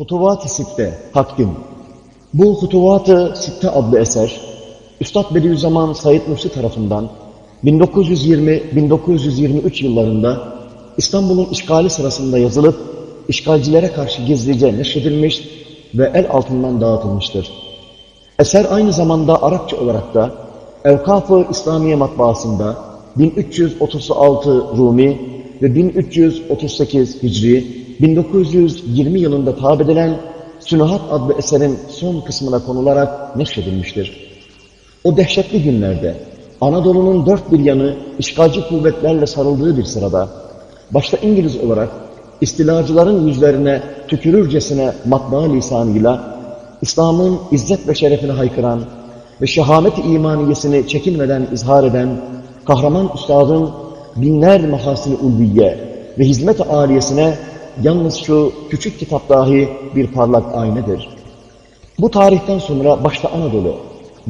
Hutuvat-ı Sitte, Takdim. Bu Hutuvat-ı Sitte adlı eser, Üstad Bediüzzaman Said Nursi tarafından 1920-1923 yıllarında İstanbul'un işgali sırasında yazılıp, işgalcilere karşı gizlice neşredilmiş ve el altından dağıtılmıştır. Eser aynı zamanda Arapça olarak da Evkaf-ı İslamiye matbaasında 1336 Rumi ve 1338 Hicri 1920 yılında tab edilen Sünuhat adlı eserin son kısmına konularak neşredilmiştir. O dehşetli günlerde Anadolu'nun dört bir yanı işgalci kuvvetlerle sarıldığı bir sırada başta İngiliz olarak istilacıların yüzlerine tükürürcesine matbaa lisanıyla İslam'ın izzet ve şerefini haykıran ve şehamet-i imaniyesini çekinmeden izhar eden kahraman üstadın binler mahasini ulviye ve hizmet-i aliyesine yalnız şu küçük kitap dahi bir parlak aynedir. Bu tarihten sonra başta Anadolu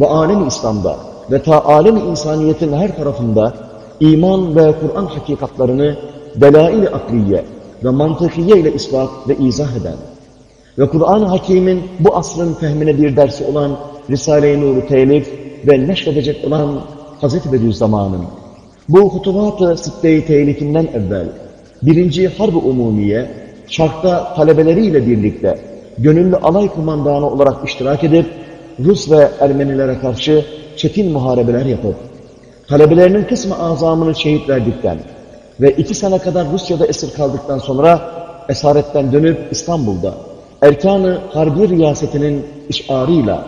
ve alem İslam'da ve ta alem insaniyetin her tarafında iman ve Kur'an hakikatlarını delail-i akliye ve mantıkiye ile ispat ve izah eden ve Kur'an-ı Hakim'in bu asrın fehmine bir dersi olan Risale-i Nur'u telif ve neşredecek olan Hz. Bediüzzaman'ın bu hutubat-ı sitte-i evvel birinci Harb-ı Umumiye şarkta talebeleriyle birlikte gönüllü alay kumandanı olarak iştirak edip Rus ve Ermenilere karşı çetin muharebeler yapıp talebelerinin kısmı azamını şehit verdikten ve iki sene kadar Rusya'da esir kaldıktan sonra esaretten dönüp İstanbul'da Erkan-ı Harbi Riyasetinin işarıyla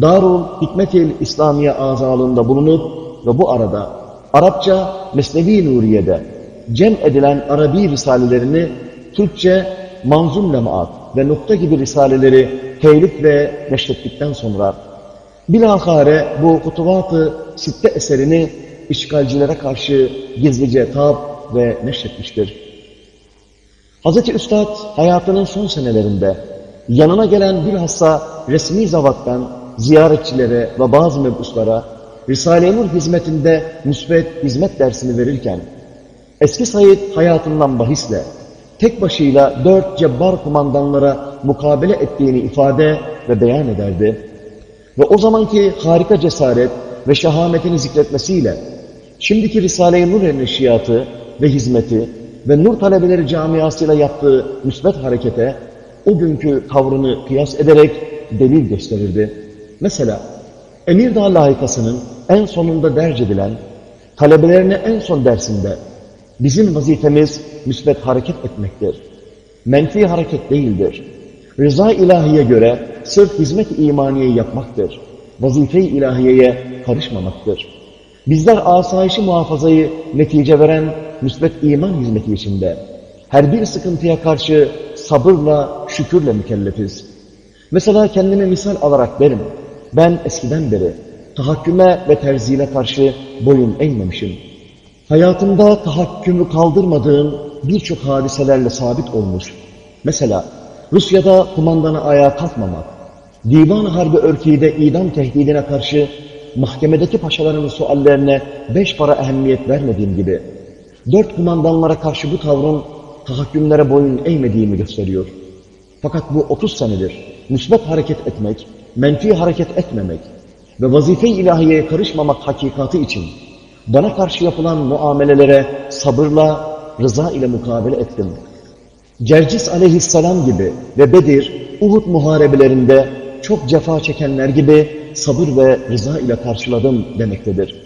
Darul Hikmetil İslamiye azalığında bulunup ve bu arada Arapça Mesnevi Nuriye'de cem edilen Arabi risalelerini Türkçe manzum lemaat ve nokta gibi risaleleri telif ve neşrettikten sonra bilahare bu kutuvat-ı sitte eserini işgalcilere karşı gizlice tab ve neşretmiştir. Hz. Üstad hayatının son senelerinde yanına gelen bilhassa resmi zavattan ziyaretçilere ve bazı mebuslara Risale-i Nur hizmetinde müsbet hizmet dersini verirken eski Said hayatından bahisle tek başıyla dört cebbar kumandanlara mukabele ettiğini ifade ve beyan ederdi. Ve o zamanki harika cesaret ve şahametini zikretmesiyle şimdiki Risale-i Nur neşriyatı ve hizmeti ve nur talebeleri camiasıyla yaptığı müsbet harekete o günkü tavrını kıyas ederek delil gösterirdi. Mesela Emirdağ layıkasının en sonunda derc edilen talebelerine en son dersinde bizim vazifemiz müsbet hareket etmektir. Menfi hareket değildir. Rıza ilahiye göre sırf hizmet imaniye yapmaktır. Vazife-i ilahiyeye karışmamaktır. Bizler asayişi muhafazayı netice veren müsbet iman hizmeti içinde her bir sıkıntıya karşı sabırla, şükürle mükellefiz. Mesela kendime misal alarak derim. Ben eskiden beri tahakküme ve terzile karşı boyun eğmemişim. Hayatımda tahakkümü kaldırmadığım birçok hadiselerle sabit olmuş. Mesela Rusya'da kumandana ayağa kalkmamak, divan harbi örfide idam tehdidine karşı mahkemedeki paşaların suallerine beş para ehemmiyet vermediğim gibi, dört kumandanlara karşı bu tavrın tahakkümlere boyun eğmediğimi gösteriyor. Fakat bu 30 senedir müsbet hareket etmek, menfi hareket etmemek ve vazife-i ilahiyeye karışmamak hakikati için bana karşı yapılan muamelelere sabırla, rıza ile mukabele ettim. Cercis aleyhisselam gibi ve Bedir, Uhud muharebelerinde çok cefa çekenler gibi sabır ve rıza ile karşıladım demektedir.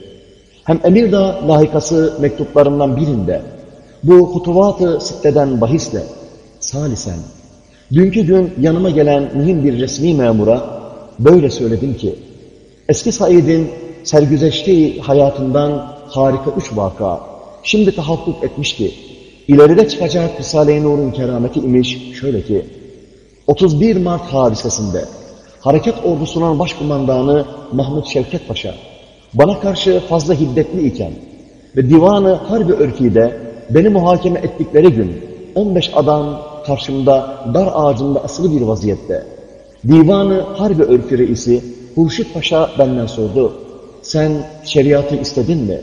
Hem Emirdağ lahikası mektuplarından birinde bu hutuvat-ı sitteden bahisle salisen dünkü gün yanıma gelen mühim bir resmi memura böyle söyledim ki eski Said'in sergüzeştiği hayatından harika üç vaka şimdi tahakkuk etmiş ki ileride çıkacak Risale-i Nur'un kerameti imiş şöyle ki 31 Mart hadisesinde harekat ordusunun başkumandanı Mahmut Şevket Paşa bana karşı fazla hiddetli iken ve divanı harbi örfide beni muhakeme ettikleri gün 15 adam karşımda dar ağacında asılı bir vaziyette. Divanı harbi örfü reisi Hurşit Paşa benden sordu. Sen şeriatı istedin mi?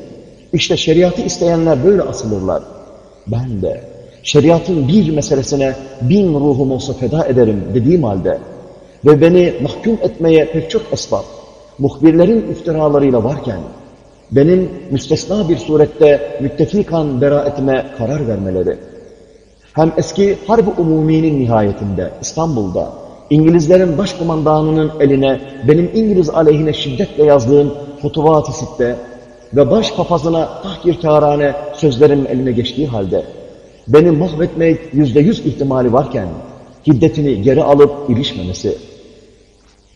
İşte şeriatı isteyenler böyle asılırlar. Ben de şeriatın bir meselesine bin ruhum olsa feda ederim dediğim halde ve beni mahkum etmeye pek çok esbab, muhbirlerin iftiralarıyla varken, benim müstesna bir surette müttefikan beraetime karar vermeleri, hem eski Harbi Umumi'nin nihayetinde İstanbul'da İngilizlerin başkumandanının eline benim İngiliz aleyhine şiddetle yazdığım Futuvat-ı Sitte ve baş papazına tahkirkârane sözlerim eline geçtiği halde beni mahvetmek yüzde yüz ihtimali varken hiddetini geri alıp ilişmemesi,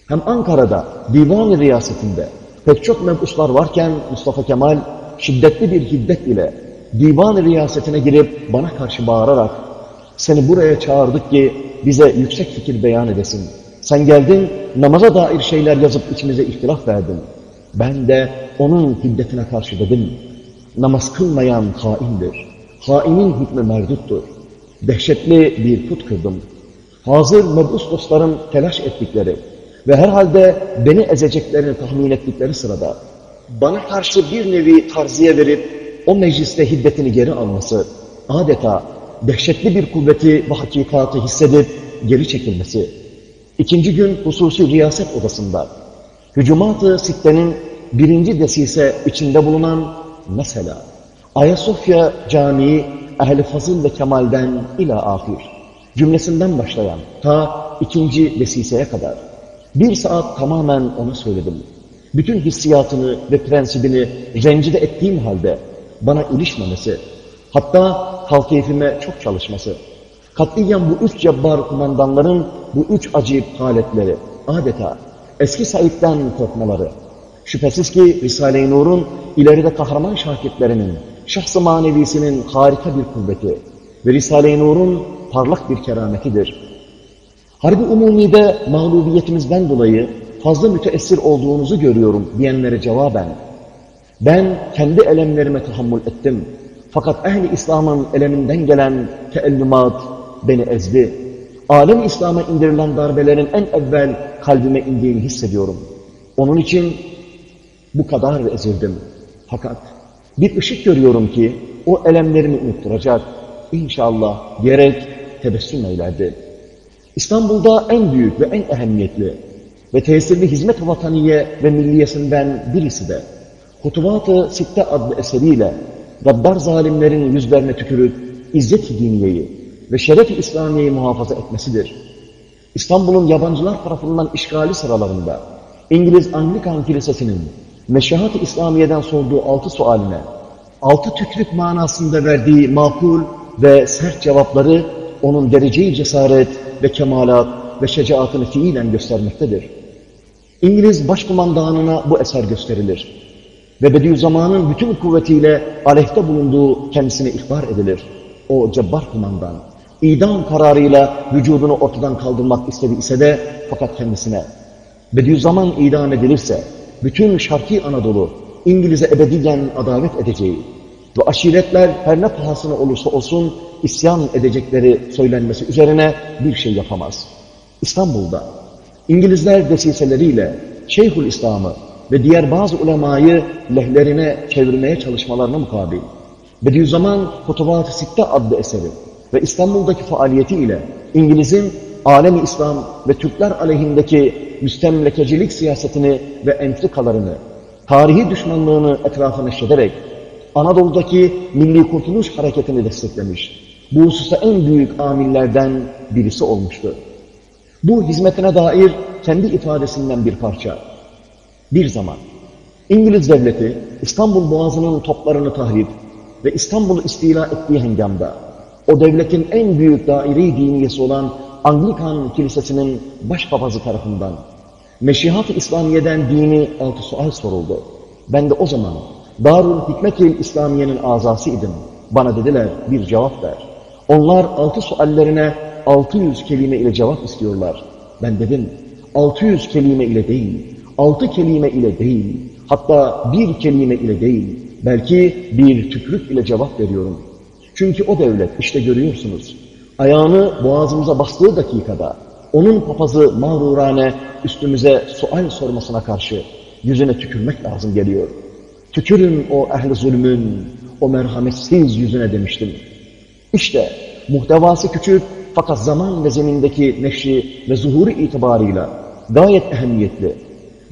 hem Ankara'da divan riyasetinde pek çok mebuslar varken Mustafa Kemal şiddetli bir hiddet ile divan riyasetine girip bana karşı bağırarak seni buraya çağırdık ki bize yüksek fikir beyan edesin. Sen geldin namaza dair şeyler yazıp içimize ihtilaf verdin. Ben de onun hiddetine karşı dedim. Namaz kılmayan haindir. Hainin hükmü merduttur. Dehşetli bir put kırdım. Hazır mebus dostların telaş ettikleri ve herhalde beni ezeceklerini tahmin ettikleri sırada bana karşı bir nevi tarziye verip o mecliste hiddetini geri alması, adeta dehşetli bir kuvveti ve hakikatı hissedip geri çekilmesi. İkinci gün hususi riyaset odasında hücumat-ı sittenin birinci desise içinde bulunan mesela Ayasofya Camii Ehl-i Fazıl ve Kemal'den ila ahir cümlesinden başlayan ta ikinci desiseye kadar bir saat tamamen ona söyledim. Bütün hissiyatını ve prensibini rencide ettiğim halde bana ilişmemesi, hatta kalkeyfime çok çalışması, katiyen bu üç cebbar kumandanların bu üç acayip haletleri, adeta eski Said'den korkmaları, şüphesiz ki Risale-i Nur'un ileride kahraman şakirtlerinin, şahs-ı manevisinin harika bir kuvveti ve Risale-i Nur'un parlak bir kerametidir. Harbi umumide mağlubiyetimizden dolayı fazla müteessir olduğunuzu görüyorum diyenlere cevaben, ben kendi elemlerime tahammül ettim. Fakat ehli İslam'ın eleminden gelen teellümat beni ezdi. Alem İslam'a indirilen darbelerin en evvel kalbime indiğini hissediyorum. Onun için bu kadar ezildim. Fakat bir ışık görüyorum ki o elemlerimi unutturacak. İnşallah diyerek tebessüm eylerdi. İstanbul'da en büyük ve en ehemmiyetli ve tesirli hizmet vataniye ve milliyesinden birisi de Hutubat-ı Sitte adlı eseriyle gaddar zalimlerin yüzlerine tükürüp izzet-i diniyeyi ve şeref-i İslamiye'yi muhafaza etmesidir. İstanbul'un yabancılar tarafından işgali sıralarında İngiliz Anglikan Kilisesi'nin Meşahat-ı İslamiye'den sorduğu altı sualine altı tükrük manasında verdiği makul ve sert cevapları onun dereceyi cesaret ve kemalat ve şecaatını fiilen göstermektedir. İngiliz başkumandanına bu eser gösterilir. Ve Bediüzzaman'ın bütün kuvvetiyle aleyhte bulunduğu kendisine ihbar edilir. O cebbar kumandan, idam kararıyla vücudunu ortadan kaldırmak istedi ise de fakat kendisine Bediüzzaman idam edilirse bütün Şarki Anadolu İngiliz'e ebediyen adalet edeceği ve aşiretler her ne pahasına olursa olsun isyan edecekleri söylenmesi üzerine bir şey yapamaz. İstanbul'da İngilizler desiseleriyle Şeyhül İslam'ı ve diğer bazı ulemayı lehlerine çevirmeye çalışmalarına mukabil Bediüzzaman Kutubat-ı Sitte adlı eseri ve İstanbul'daki faaliyeti ile İngiliz'in alemi İslam ve Türkler aleyhindeki müstemlekecilik siyasetini ve entrikalarını, tarihi düşmanlığını etrafa neşrederek Anadolu'daki Milli Kurtuluş Hareketi'ni desteklemiş. Bu hususta en büyük amillerden birisi olmuştu. Bu hizmetine dair kendi ifadesinden bir parça. Bir zaman İngiliz devleti İstanbul Boğazı'nın toplarını tahrip ve İstanbul'u istila ettiği hengamda o devletin en büyük daire diniyesi olan Anglikan Kilisesi'nin başpapazı tarafından Meşihat-ı İslamiye'den dini altı sual soruldu. Ben de o zaman Darul Hikmet-i İslamiye'nin azasıydım. Bana dediler bir cevap ver. Onlar altı suallerine 600 kelime ile cevap istiyorlar. Ben dedim 600 kelime ile değil, altı kelime ile değil, hatta bir kelime ile değil, belki bir tükrük ile cevap veriyorum. Çünkü o devlet işte görüyorsunuz, ayağını boğazımıza bastığı dakikada onun papazı mağrurane üstümüze sual sormasına karşı yüzüne tükürmek lazım geliyor. Tükürün o ehli zulmün, o merhametsiz yüzüne demiştim. İşte muhtevası küçük fakat zaman ve zemindeki neşri ve zuhuru itibarıyla gayet ehemmiyetli.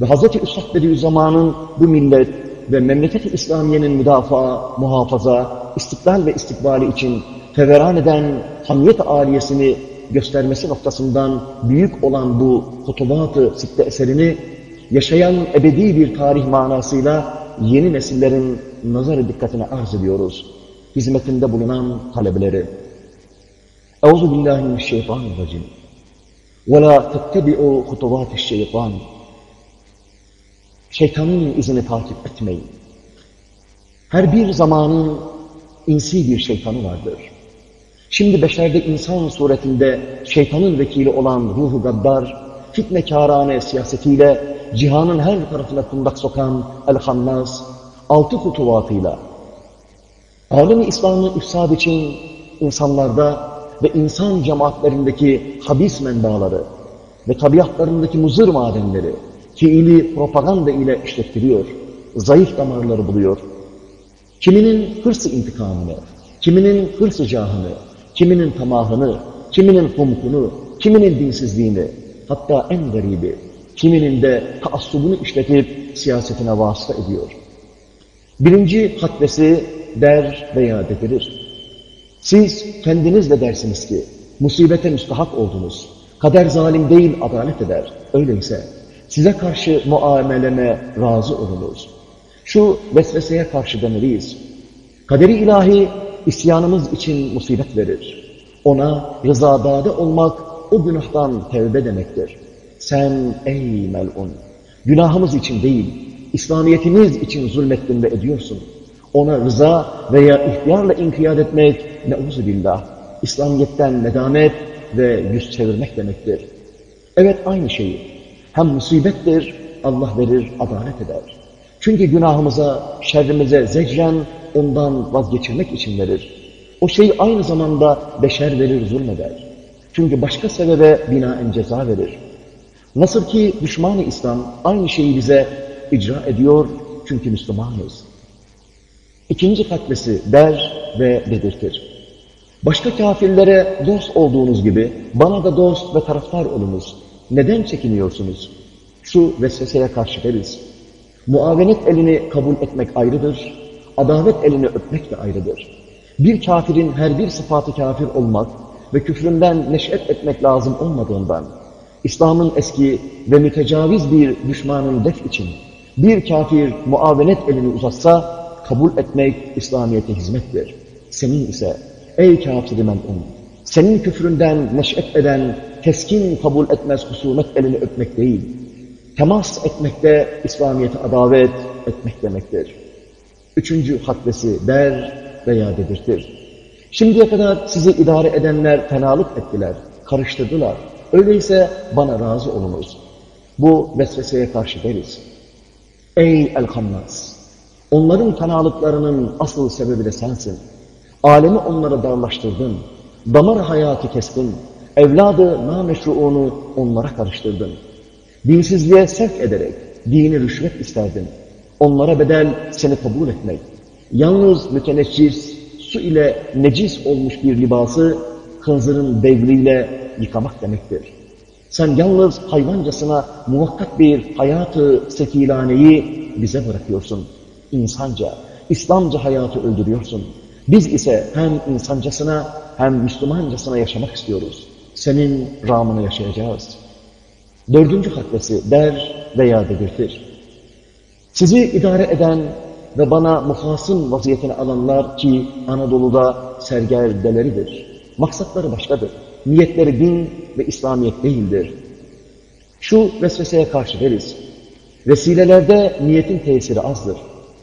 Ve Hz. Üstad Bediüzzaman'ın bu millet ve memleket-i İslamiye'nin müdafaa, muhafaza, istiklal ve istikbali için feveran eden hamiyet aliyesini göstermesi noktasından büyük olan bu kutubat-ı sitte eserini yaşayan ebedi bir tarih manasıyla yeni nesillerin nazar dikkatine arz ediyoruz. Hizmetinde bulunan talebeleri. Euzu billahi mineşşeytanirracim. Ve la tettebi'u hutuvati'ş-şeytan. Şeytanın izini takip etmeyin. Her bir zamanın insi bir şeytanı vardır. Şimdi beşerde insan suretinde şeytanın vekili olan ruhu gaddar, fitnekârane siyasetiyle cihanın her tarafına kundak sokan El-Hannas, altı kutuvatıyla, alemi İslam'ı ifsad için insanlarda ve insan cemaatlerindeki habis menbaları ve tabiatlarındaki muzır madenleri fiili propaganda ile işlettiriyor, zayıf damarları buluyor. Kiminin hırsı intikamını, kiminin hırsı cahını, kiminin tamahını, kiminin humkunu, kiminin dinsizliğini, hatta en garibi, kiminin de taassubunu işletip siyasetine vasıta ediyor. Birinci hatvesi der veya dedirir. Siz kendiniz de dersiniz ki, musibete müstahak oldunuz. Kader zalim değil, adalet eder. Öyleyse size karşı muameleme razı olunuz. Şu vesveseye karşı demeliyiz. Kaderi ilahi isyanımız için musibet verir. Ona rızadade olmak o günahtan tevbe demektir. Sen ey melun, günahımız için değil, İslamiyetimiz için zulmettin ve ediyorsun. Ona rıza veya ihtiyarla inkiyat etmek, neuzu billah, İslamiyet'ten nedamet ve yüz çevirmek demektir. Evet aynı şeyi. Hem musibettir, Allah verir, adalet eder. Çünkü günahımıza, şerrimize zecren ondan vazgeçirmek için verir. O şey aynı zamanda beşer verir, zulmeder. Çünkü başka sebebe binaen ceza verir. Nasıl ki düşman-ı İslam aynı şeyi bize icra ediyor çünkü Müslümanız. İkinci katlesi der ve dedirtir. Başka kafirlere dost olduğunuz gibi bana da dost ve taraftar olunuz. Neden çekiniyorsunuz? Şu vesveseye karşı deriz. Muavenet elini kabul etmek ayrıdır, adavet elini öpmek de ayrıdır. Bir kafirin her bir sıfatı kafir olmak ve küfründen neşet etmek lazım olmadığından, İslam'ın eski ve mütecaviz bir düşmanın def için bir kafir muavenet elini uzatsa, kabul etmek İslamiyet'e hizmettir. Senin ise ey kafir men'un, senin küfründen neşet eden, keskin kabul etmez husumet elini öpmek değil, temas etmekte İslamiyet'e adavet etmek demektir. Üçüncü haddesi der veya dedirtir. Şimdiye kadar sizi idare edenler fenalık ettiler, karıştırdılar. Öyleyse bana razı olunuz. Bu vesveseye karşı deriz. Ey El-Hammas! Onların fenalıklarının asıl sebebi de sensin. Alemi onlara darlaştırdın. Damar hayatı kestin. Evladı nameşruunu onlara karıştırdın. Dinsizliğe sevk ederek dini rüşvet isterdin. Onlara bedel seni kabul etmek. Yalnız müteneccis, su ile necis olmuş bir libası hınzırın devriyle yıkamak demektir. Sen yalnız hayvancasına muhakkak bir hayatı sekilaneyi bize bırakıyorsun. İnsanca, İslamca hayatı öldürüyorsun. Biz ise hem insancasına hem Müslümancasına yaşamak istiyoruz. Senin ramını yaşayacağız. Dördüncü haddesi der veya dedirtir. Sizi idare eden ve bana muhasım vaziyetine alanlar ki Anadolu'da sergerdeleridir. Maksatları başkadır. Niyetleri din ve İslamiyet değildir. Şu vesveseye karşı deriz. Vesilelerde niyetin tesiri azdır.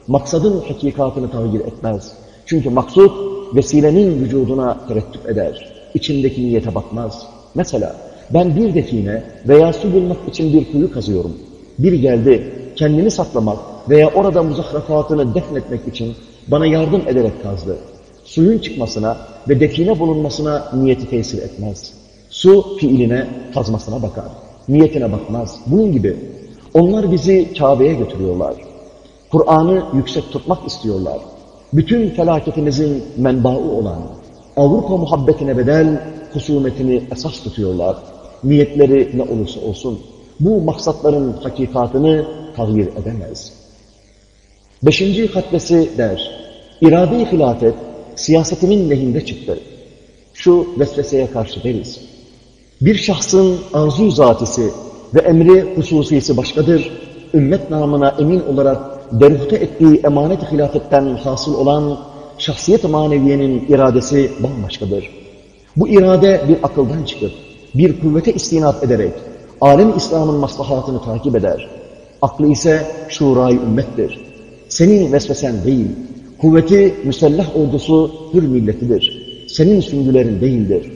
Maksadın hakikatını tavgir etmez. Çünkü maksut vesilenin vücuduna terettüp eder. İçindeki niyete bakmaz. Mesela ben bir define veya su bulmak için bir kuyu kazıyorum. Biri geldi kendini saklamak veya orada muzahrafatını defnetmek için bana yardım ederek kazdı. Suyun çıkmasına ve define bulunmasına niyeti tesir etmez. Su fiiline, kazmasına bakar. Niyetine bakmaz. Bunun gibi onlar bizi Kabe'ye götürüyorlar. Kur'an'ı yüksek tutmak istiyorlar. Bütün felaketimizin menbaı olan, Avrupa muhabbetine bedel husumetini esas tutuyorlar. Niyetleri ne olursa olsun bu maksatların hakikatını tağyir edemez. Beşinci hatvesi der, irade-i hilafet siyasetimin lehinde çıktı. Şu vesveseye karşı deriz. Bir şahsın arzu zatisi ve emri hususiyesi başkadır. Ümmet namına emin olarak derhute ettiği emanet-i hilafetten hasıl olan şahsiyet maneviyenin iradesi bambaşkadır. Bu irade bir akıldan çıkıp, bir kuvvete istinat ederek, alem İslam'ın maslahatını takip eder. Aklı ise şurayı ümmettir. Senin vesvesen değil, kuvveti müsellah ordusu hür milletidir. Senin süngülerin değildir.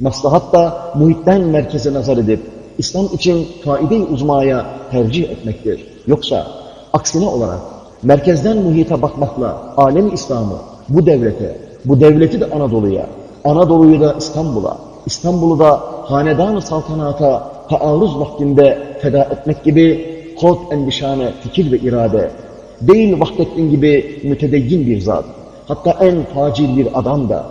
Maslahat da muhitten merkeze nazar edip, İslam için faide-i uzmaya tercih etmektir. Yoksa aksine olarak merkezden muhite bakmakla alem İslam'ı bu devlete, bu devleti de Anadolu'ya, Anadolu'yu da İstanbul'a, İstanbul'u da hanedan-ı saltanata taarruz vaktinde feda etmek gibi kod endişane fikir ve irade, değil Vahdettin gibi mütedeyyin bir zat, hatta en facil bir adam da,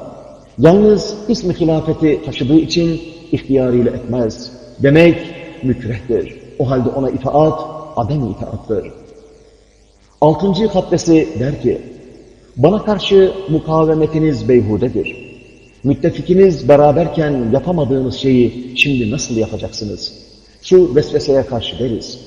yalnız ismi hilafeti taşıdığı için ihtiyarıyla etmez. Demek mükrehtir. O halde ona itaat, adem itaattır. Altıncı haddesi der ki, bana karşı mukavemetiniz beyhudedir. Müttefikiniz beraberken yapamadığınız şeyi şimdi nasıl yapacaksınız? Şu vesveseye karşı deriz.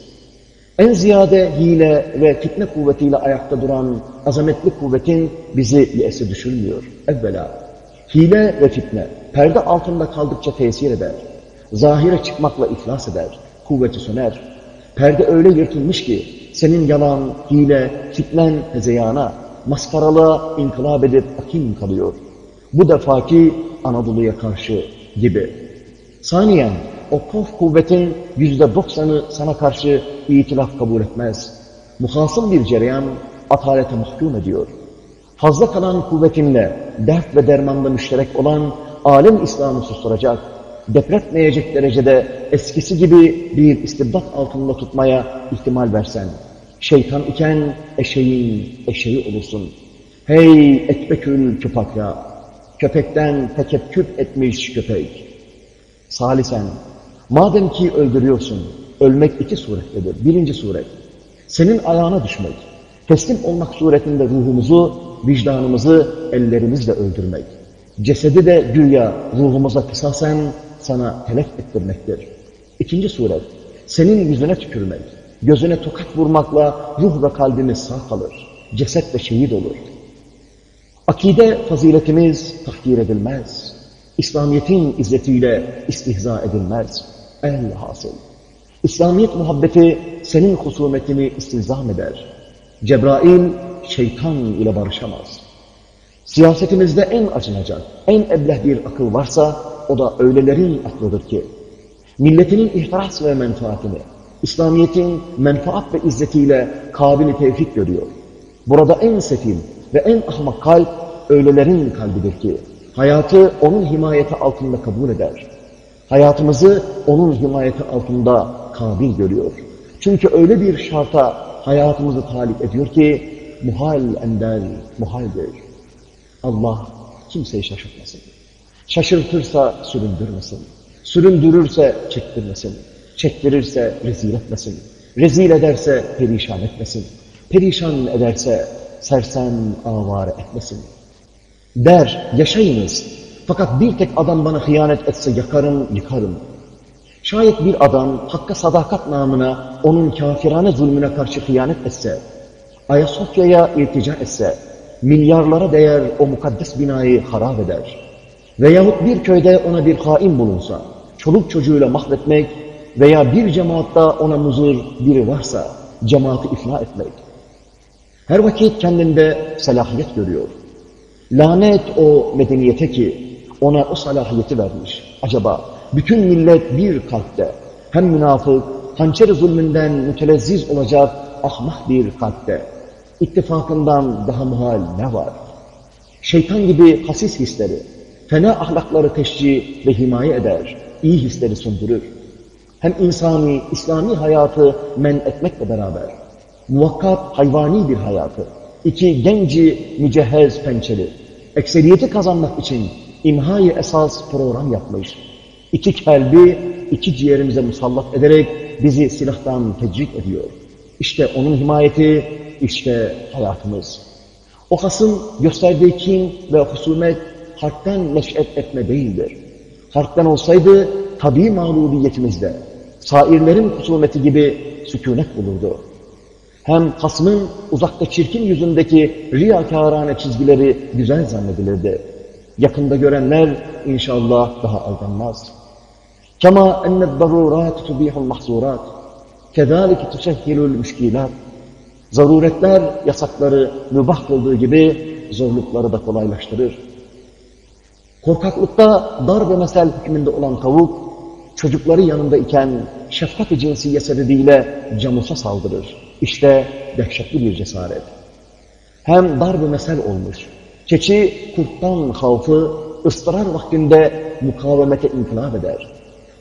En ziyade hile ve fitne kuvvetiyle ayakta duran azametli kuvvetin bizi yese düşürmüyor. Evvela, hile ve fitne perde altında kaldıkça tesir eder. Zahire çıkmakla iflas eder. Kuvveti söner. Perde öyle yırtılmış ki senin yalan, hile, fitnen, hezeyana, maskaralığa inkılap edip akim kalıyor. Bu defaki Anadolu'ya karşı gibi. Saniyen, o kof kuvvetin yüzde doksanı sana karşı itilaf kabul etmez. Muhasıl bir cereyan atalete mahkum ediyor. Fazla kalan kuvvetinle dert ve dermanda müşterek olan alem İslam'ı susturacak, depretmeyecek derecede eskisi gibi bir istibdat altında tutmaya ihtimal versen, şeytan iken eşeğin eşeği olursun. Hey etbekül küpakya, köpekten tekekküp etmiş köpek. Salisen, madem ki öldürüyorsun, ölmek iki surettedir. Birinci suret, senin ayağına düşmek, teslim olmak suretinde ruhumuzu, vicdanımızı ellerimizle öldürmek. Cesedi de güya ruhumuza kısasen sana telef ettirmektir. İkinci suret, senin yüzüne tükürmek, gözüne tokat vurmakla ruh ve kalbimiz sağ kalır. Ceset de şehit olur. Akide faziletimiz tahkir edilmez. İslamiyet'in izzetiyle istihza edilmez. El hasıl. İslamiyet muhabbeti senin husumetini istizam eder. Cebrail şeytan ile barışamaz. Siyasetimizde en acınacak, en ebleh bir akıl varsa o da öylelerin aklıdır ki milletinin ihtiras ve menfaatini İslamiyet'in menfaat ve izzetiyle kabili tevfik görüyor. Burada en sefil ve en ahmak kalp öylelerin kalbidir ki hayatı onun himayeti altında kabul eder. Hayatımızı onun himayeti altında kabil görüyor. Çünkü öyle bir şarta hayatımızı talip ediyor ki muhal ender muhaldir. Allah kimseyi şaşırtmasın. Şaşırtırsa süründürmesin. Süründürürse çektirmesin. Çektirirse rezil etmesin. Rezil ederse perişan etmesin. Perişan ederse sersem avare etmesin. Der, yaşayınız. Fakat bir tek adam bana hıyanet etse yakarım, yıkarım. Şayet bir adam hakka sadakat namına onun kafirane zulmüne karşı hıyanet etse, Ayasofya'ya iltica etse, milyarlara değer o mukaddes binayı harap eder. Veyahut bir köyde ona bir hain bulunsa, çoluk çocuğuyla mahvetmek veya bir cemaatta ona muzur biri varsa, cemaati iflah etmek. Her vakit kendinde selahiyet görüyor. Lanet o medeniyete ki ona o salahiyeti vermiş. Acaba bütün millet bir kalpte, hem münafık, hançer zulmünden mütelezziz olacak ahmak bir kalpte, ittifakından daha muhal ne var? Şeytan gibi hasis hisleri, fena ahlakları teşcih ve himaye eder, iyi hisleri söndürür. Hem insani, İslami hayatı men etmekle beraber, muvakkat hayvani bir hayatı, iki genci mücehhez pençeli, ekseriyeti kazanmak için imhayı esas program yapmış. İki kalbi, iki ciğerimize musallat ederek bizi silahtan tecrik ediyor. İşte onun himayeti, işte hayatımız. O hasım gösterdiği kin ve husumet harpten neş'et etme değildir. Harpten olsaydı tabi mağlubiyetimizde, sairlerin husumeti gibi sükunet bulurdu. Hem hasmın uzakta çirkin yüzündeki riyakârâne çizgileri güzel zannedilirdi. Yakında görenler inşallah daha aldanmaz. Kema enned darurat tubihul mahzurat. Kezalike tusehhilul müşkilat. Zaruretler yasakları mübah kıldığı gibi zorlukları da kolaylaştırır. Korkaklıkta dar ve mesel hükmünde olan tavuk, çocukları yanında iken şefkat-i cinsiye sebebiyle camusa saldırır. İşte dehşetli bir cesaret. Hem dar ve mesel olmuş. Keçi kurttan havfı ıstırar vaktinde mukavemete inkılap eder.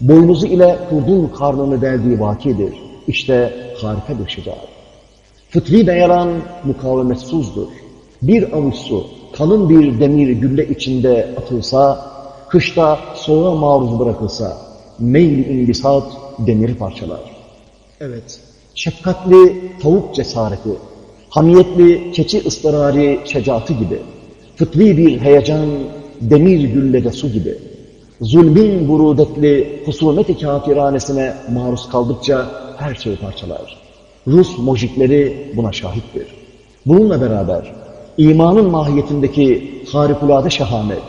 Boynuzu ile kurdun karnını deldiği vakidir. İşte harika bir şecaat. Fıtri beyaran mukavemetsuzdur. Bir avuç su, kalın bir demir gülle içinde atılsa, kışta soğuğa maruz bırakılsa, meyl imbisat demiri parçalar. Evet, şefkatli tavuk cesareti, hamiyetli keçi ıstırari şecaatı gibi, fıtri bir heyecan demir güllede su gibi, zulmin burudetli husumet-i kafiranesine maruz kaldıkça her şeyi parçalar. Rus mojikleri buna şahittir. Bununla beraber imanın mahiyetindeki harikulade şehamet,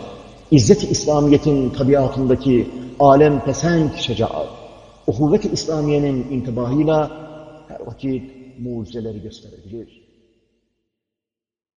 İzzet-i İslamiyet'in tabiatındaki alem pesenk şecaat, uhuvvet-i İslamiye'nin intibahıyla her vakit mucizeleri gösterebilir.